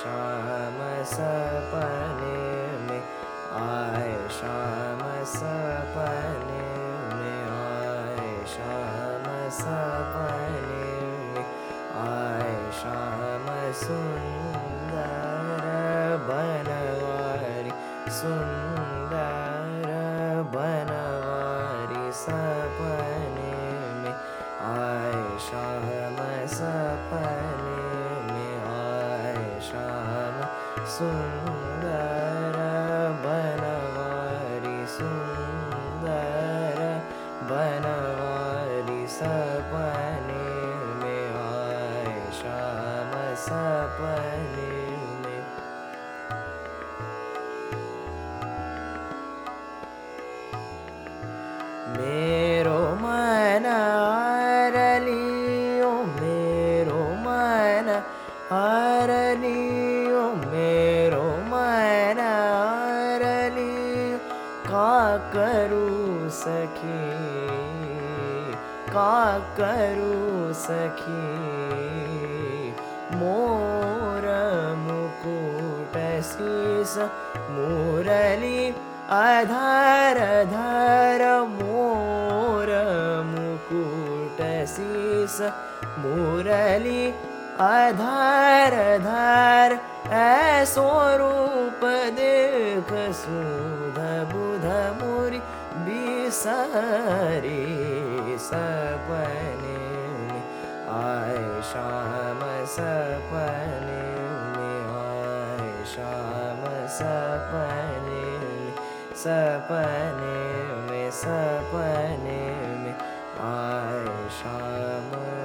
शम सपय शम सपय सपने सप आय श्या सुन्दर बनवारि सुन्दर सुन्दर बनवारि सुन्दर बनवारि सपने मे आय श्याम सपने मेरो मन आरलियो मेरो मन हारली का करू सखी? का करू सखी? मोर मुकुट सिष मोरली अधर धर मोर मुकुट सिष मोरली अधर देख सुधु धमुरि मुरि सपने आय श्याम सपने आय श्याम सपने सपने सपने आय श्याम